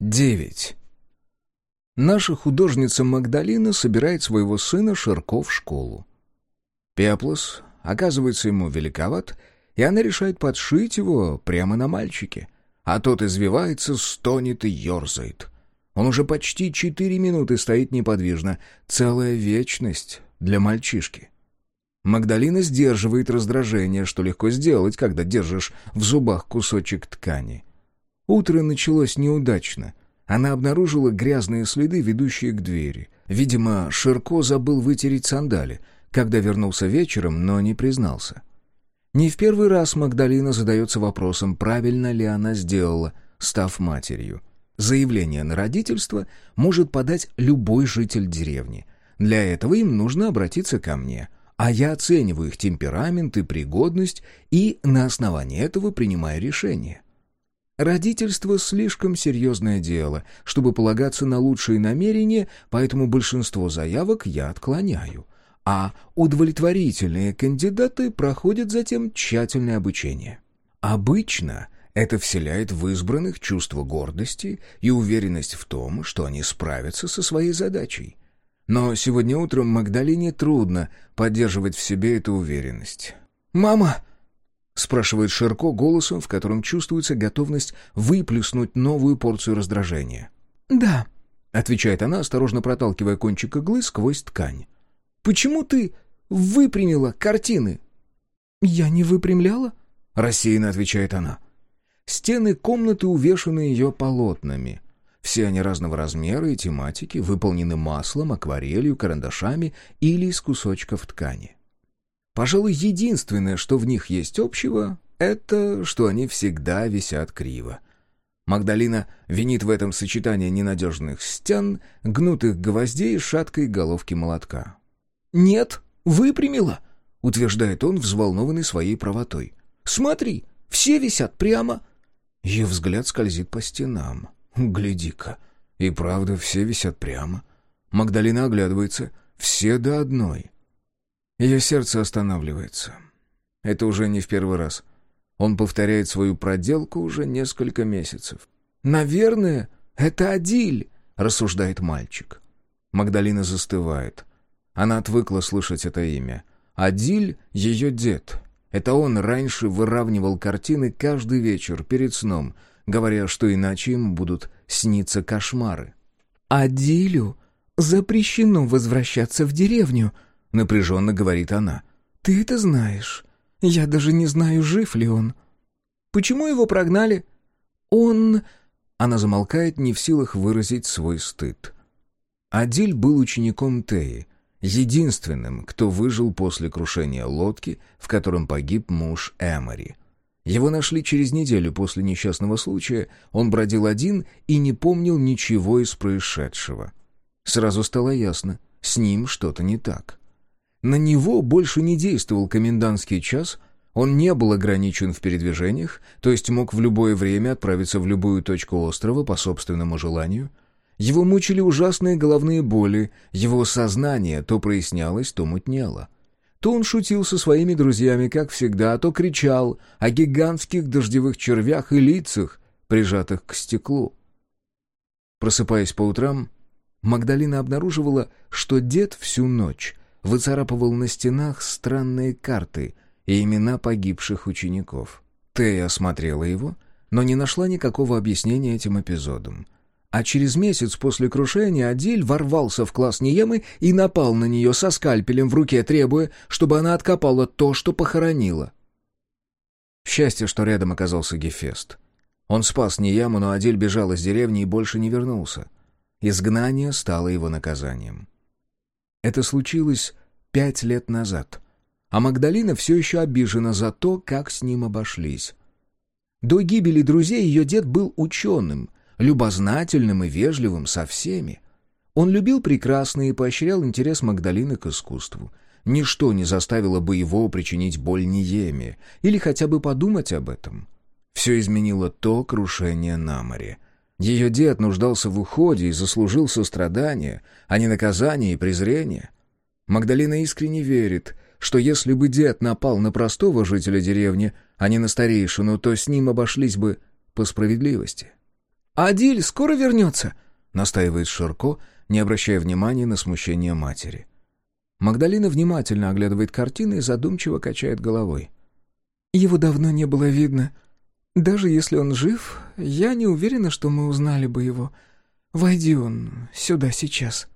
9. Наша художница Магдалина собирает своего сына Ширко в школу. Пеплос оказывается ему великоват, и она решает подшить его прямо на мальчике. А тот извивается, стонет и ерзает. Он уже почти четыре минуты стоит неподвижно. Целая вечность для мальчишки. Магдалина сдерживает раздражение, что легко сделать, когда держишь в зубах кусочек ткани. Утро началось неудачно. Она обнаружила грязные следы, ведущие к двери. Видимо, Ширко забыл вытереть сандали, когда вернулся вечером, но не признался. Не в первый раз Магдалина задается вопросом, правильно ли она сделала, став матерью. Заявление на родительство может подать любой житель деревни. Для этого им нужно обратиться ко мне, а я оцениваю их темперамент и пригодность и на основании этого принимаю решение. Родительство слишком серьезное дело, чтобы полагаться на лучшие намерения, поэтому большинство заявок я отклоняю. А удовлетворительные кандидаты проходят затем тщательное обучение. Обычно это вселяет в избранных чувство гордости и уверенность в том, что они справятся со своей задачей. Но сегодня утром Магдалине трудно поддерживать в себе эту уверенность. «Мама!» — спрашивает Ширко голосом, в котором чувствуется готовность выплюснуть новую порцию раздражения. «Да», — отвечает она, осторожно проталкивая кончик иглы сквозь ткань. «Почему ты выпрямила картины?» «Я не выпрямляла?» — рассеянно отвечает она. Стены комнаты увешаны ее полотнами. Все они разного размера и тематики, выполнены маслом, акварелью, карандашами или из кусочков ткани. Пожалуй, единственное, что в них есть общего, это что они всегда висят криво. Магдалина винит в этом сочетание ненадежных стен, гнутых гвоздей и шаткой головки молотка. «Нет, выпрямила», — утверждает он, взволнованный своей правотой. «Смотри, все висят прямо». Ее взгляд скользит по стенам. «Гляди-ка, и правда, все висят прямо». Магдалина оглядывается. «Все до одной». Ее сердце останавливается. Это уже не в первый раз. Он повторяет свою проделку уже несколько месяцев. «Наверное, это Адиль», — рассуждает мальчик. Магдалина застывает. Она отвыкла слышать это имя. Адиль — ее дед. Это он раньше выравнивал картины каждый вечер перед сном, говоря, что иначе ему будут сниться кошмары. «Адилю запрещено возвращаться в деревню», — напряженно говорит она. «Ты это знаешь. Я даже не знаю, жив ли он». «Почему его прогнали?» «Он...» Она замолкает, не в силах выразить свой стыд. Адиль был учеником Теи, единственным, кто выжил после крушения лодки, в котором погиб муж Эмори. Его нашли через неделю после несчастного случая, он бродил один и не помнил ничего из происшедшего. Сразу стало ясно, с ним что-то не так. На него больше не действовал комендантский час, он не был ограничен в передвижениях, то есть мог в любое время отправиться в любую точку острова по собственному желанию. Его мучили ужасные головные боли, его сознание то прояснялось, то мутнело. То он шутил со своими друзьями, как всегда, то кричал о гигантских дождевых червях и лицах, прижатых к стеклу. Просыпаясь по утрам, Магдалина обнаруживала, что дед всю ночь выцарапывал на стенах странные карты и имена погибших учеников. Тея осмотрела его, но не нашла никакого объяснения этим эпизодам. А через месяц после крушения Адиль ворвался в класс Ниемы и напал на нее со скальпелем в руке, требуя, чтобы она откопала то, что похоронила. Счастье, что рядом оказался Гефест. Он спас Нияму, но Адиль бежал из деревни и больше не вернулся. Изгнание стало его наказанием. Это случилось пять лет назад, а Магдалина все еще обижена за то, как с ним обошлись. До гибели друзей ее дед был ученым, любознательным и вежливым со всеми. Он любил прекрасное и поощрял интерес Магдалины к искусству. Ничто не заставило бы его причинить боль Ниеме или хотя бы подумать об этом. Все изменило то крушение на море. Ее дед нуждался в уходе и заслужил сострадание, а не наказание и презрение. Магдалина искренне верит, что если бы дед напал на простого жителя деревни, а не на старейшину, то с ним обошлись бы по справедливости. «Адиль скоро вернется?» — настаивает Ширко, не обращая внимания на смущение матери. Магдалина внимательно оглядывает картины и задумчиво качает головой. «Его давно не было видно. Даже если он жив, я не уверена, что мы узнали бы его. Войди он сюда сейчас».